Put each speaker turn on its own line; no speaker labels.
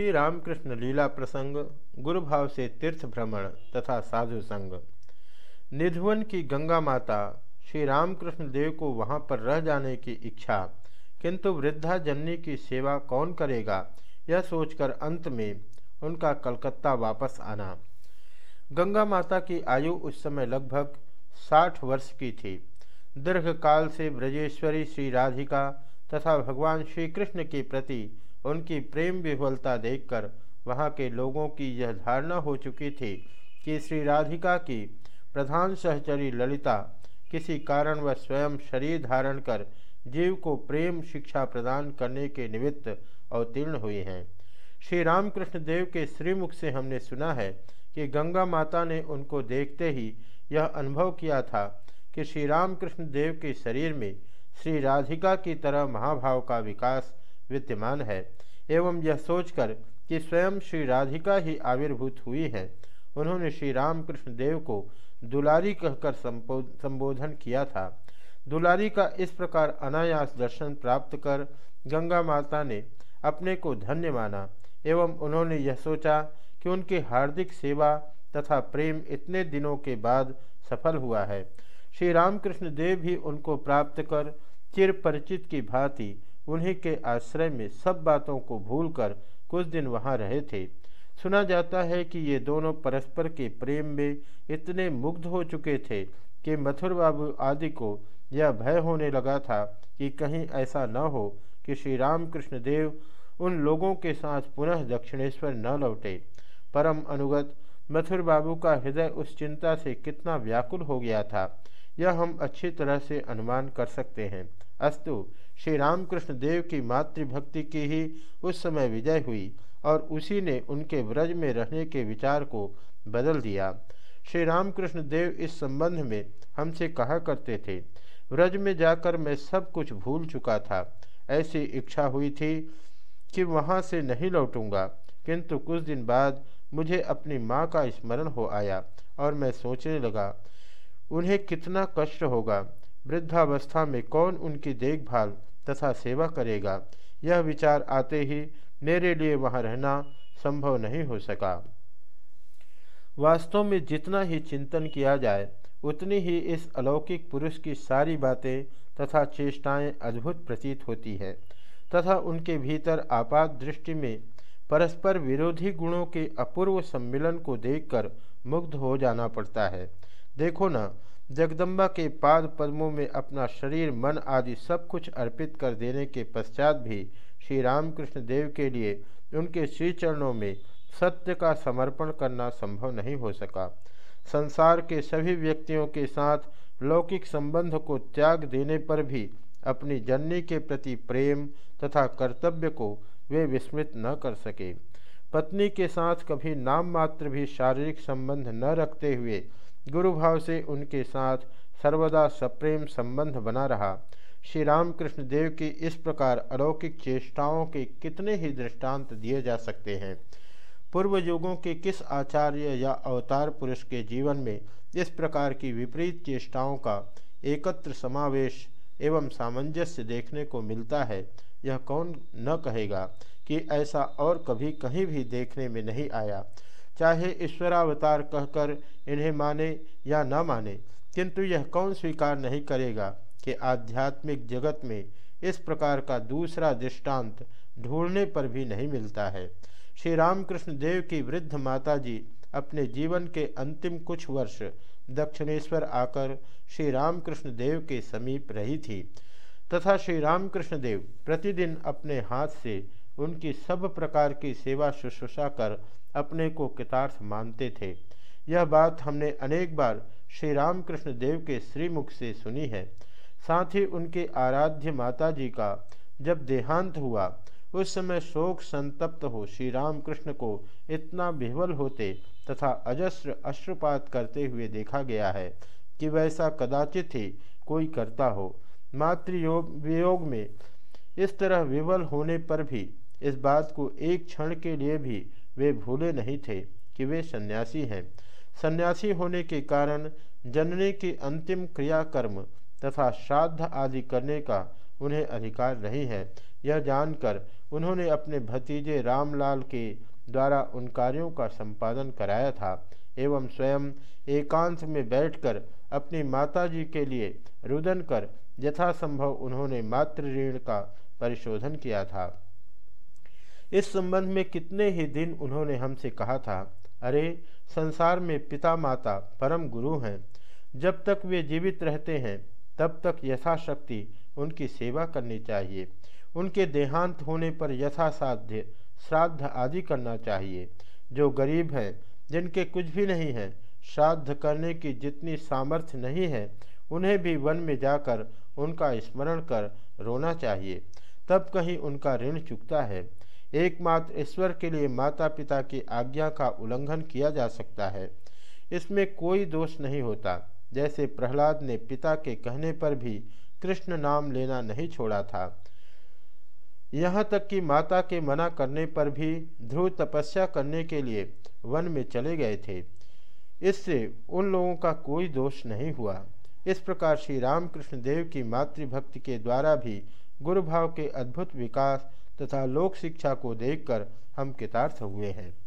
श्री रामकृष्ण लीला प्रसंग गुरु भाव से तीर्थ भ्रमण तथा साधु संग। निधुवन की गंगा माता, श्री रामकृष्ण देव को वहाँ पर रह जाने की इच्छा, किंतु वृद्धा जननी की सेवा कौन करेगा, यह सोचकर अंत में उनका कलकत्ता वापस आना। गंगा माता की आयु उस समय लगभग साठ वर्ष की थी। दीर्घकाल से ब्रजेश्वरी श्री राधिका तथा भगवान श्री कृष्ण के प्रति उनकी प्रेम विह्वलता देखकर वहाँ के लोगों की यह धारणा हो चुकी थी कि श्री राधिका की प्रधान सहचरी ललिता किसी कारण वह स्वयं शरीर धारण कर जीव को प्रेम शिक्षा प्रदान करने के निमित्त अवतीर्ण हुई हैं। श्री रामकृष्ण देव के श्रीमुख से हमने सुना है कि गंगा माता ने उनको देखते ही यह अनुभव किया था कि श्री रामकृष्ण देव के शरीर में श्री राधिका की तरह महाभाव का विकास विद्यमान है, एवं यह सोचकर कि स्वयं श्री राधिका ही आविर्भूत हुई है। उन्होंने श्री रामकृष्ण देव को दुलारी कहकर संबोधन किया था। दुलारी का इस प्रकार अनायास दर्शन प्राप्त कर गंगा माता ने अपने को धन्य माना, एवं उन्होंने यह सोचा कि उनकी हार्दिक सेवा तथा प्रेम इतने दिनों के बाद सफल हुआ है। श्री रामकृष्ण देव भी उनको प्राप्त कर चिर परिचित की भांति उन्हीं के आश्रय में सब बातों को भूलकर कुछ दिन वहाँ रहे थे। सुना जाता है कि ये दोनों परस्पर के प्रेम में इतने मुग्ध हो चुके थे कि मथुर बाबू आदि को यह भय होने लगा था कि कहीं ऐसा न हो कि श्री रामकृष्ण देव उन लोगों के साथ पुनः दक्षिणेश्वर न लौटे। परम अनुगत मथुर बाबू का हृदय उस चिंता से कितना व्याकुल हो गया था, यह हम अच्छी तरह से अनुमान कर सकते हैं। अस्तु श्री रामकृष्ण देव की मातृभक्ति की ही उस समय विजय हुई और उसी ने उनके व्रज में रहने के विचार को बदल दिया। श्री रामकृष्ण देव इस संबंध में हमसे कहा करते थे व्रज में जाकर मैं सब कुछ भूल चुका था। ऐसी इच्छा हुई थी कि वहाँ से नहीं लौटूँगा। किंतु कुछ दिन बाद मुझे अपनी माँ का स्मरण हो आया और मैं सोचने लगा, उन्हें कितना कष्ट होगा। वृद्धावस्था में कौन उनकी देखभाल तथा सेवा करेगा। यह विचार आते ही मेरे लिए वहाँ रहना संभव नहीं हो सका। वास्तव में जितना ही चिंतन किया जाए, उतनी ही इस अलौकिक पुरुष की सारी बातें तथा चेष्टाएँ अद्भुत प्रतीत होती है, तथा उनके भीतर आपात दृष्टि में परस्पर विरोधी गुणों के अपूर्व सम्मिलन को देखकर मुग्ध हो जाना पड़ता है। देखो ना जगदम्बा के पाद पद्मों में अपना शरीर, मन आदि सब कुछ अर्पित कर देने के पश्चात भी श्री रामकृष्ण देव के लिए उनके श्री चरणों में सत्य का समर्पण करना संभव नहीं हो सका। संसार के सभी व्यक्तियों के साथ लौकिक संबंध को त्याग देने पर भी अपनी जननी के प्रति प्रेम तथा कर्तव्य को वे विस्मृत न कर सके। पत्नी के साथ कभी नाम मात्र भी शारीरिक संबंध न रखते हुए गुरु भाव से उनके साथ सर्वदा सप्रेम संबंध बना रहा। श्री रामकृष्ण देव की इस प्रकार अलौकिक चेष्टाओं के कितने ही दृष्टांत दिए जा सकते हैं। पूर्व युगों के किस आचार्य या अवतार पुरुष के जीवन में इस प्रकार की विपरीत चेष्टाओं का एकत्र समावेश एवं सामंजस्य देखने को मिलता है, यह कौन न कहेगा कि ऐसा और कभी कहीं भी देखने में नहीं आया। चाहे ईश्वरावतार कहकर इन्हें माने या न माने, किंतु यह कौन स्वीकार नहीं करेगा कि आध्यात्मिक जगत में इस प्रकार का दूसरा दृष्टांत ढूँढने पर भी नहीं मिलता है। श्री रामकृष्ण देव की वृद्ध माता जी अपने जीवन के अंतिम कुछ वर्ष दक्षिणेश्वर आकर श्री रामकृष्ण देव के समीप रही थी, तथा श्री रामकृष्ण देव प्रतिदिन अपने हाथ से उनकी सब प्रकार की सेवा शुश्रूषा कर अपने को कृतार्थ मानते थे। यह बात हमने अनेक बार श्री रामकृष्ण देव के श्रीमुख से सुनी है। साथ ही उनके आराध्य माता जी का जब देहांत हुआ, उस समय शोक संतप्त हो श्री रामकृष्ण को इतना विह्वल होते तथा अजस्र अश्रुपात करते हुए देखा गया है कि वैसा कदाचित ही कोई करता हो। मातृयोग वियोग में इस तरह विवल होने पर भी इस बात को एक क्षण के लिए भी वे भूले नहीं थे कि वे सन्यासी हैं। सन्यासी होने के कारण जननी के अंतिम क्रियाकर्म तथा श्राद्ध आदि करने का उन्हें अधिकार नहीं है। यह जानकर उन्होंने अपने भतीजे रामलाल के द्वारा उन कार्यों का संपादन कराया था एवं स्वयं एकांत में बैठकर अपनी माताजी के लिए रुदन कर यथासंभव उन्होंने मातृ ऋण का परिशोधन किया था। इस संबंध में कितने ही दिन उन्होंने हमसे कहा था, अरे, संसार में पिता माता परम गुरु हैं। जब तक वे जीवित रहते हैं, तब तक यथाशक्ति उनकी सेवा करनी चाहिए। उनके देहांत होने पर यथासाध्य श्राद्ध आदि करना चाहिए। जो गरीब हैं, जिनके कुछ भी नहीं है, श्राद्ध करने की जितनी सामर्थ्य नहीं है, उन्हें भी वन में जाकर उनका स्मरण कर रोना चाहिए। तब कहीं उनका ऋण चुकता है। एकमात्र ईश्वर के लिए माता पिता की आज्ञा का उल्लंघन किया जा सकता है। इसमें कोई दोष नहीं होता। जैसे प्रहलाद ने पिता के कहने पर भी कृष्ण नाम लेना नहीं छोड़ा था। यहाँ तक कि माता के मना करने पर भी ध्रुव तपस्या करने के लिए वन में चले गए थे। इससे उन लोगों का कोई दोष नहीं हुआ। इस प्रकार श्री रामकृष्ण देव की मातृभक्ति के द्वारा भी गुरु भाव के अद्भुत विकास तथा लोक शिक्षा को देखकर हम कितार्थ हुए हैं।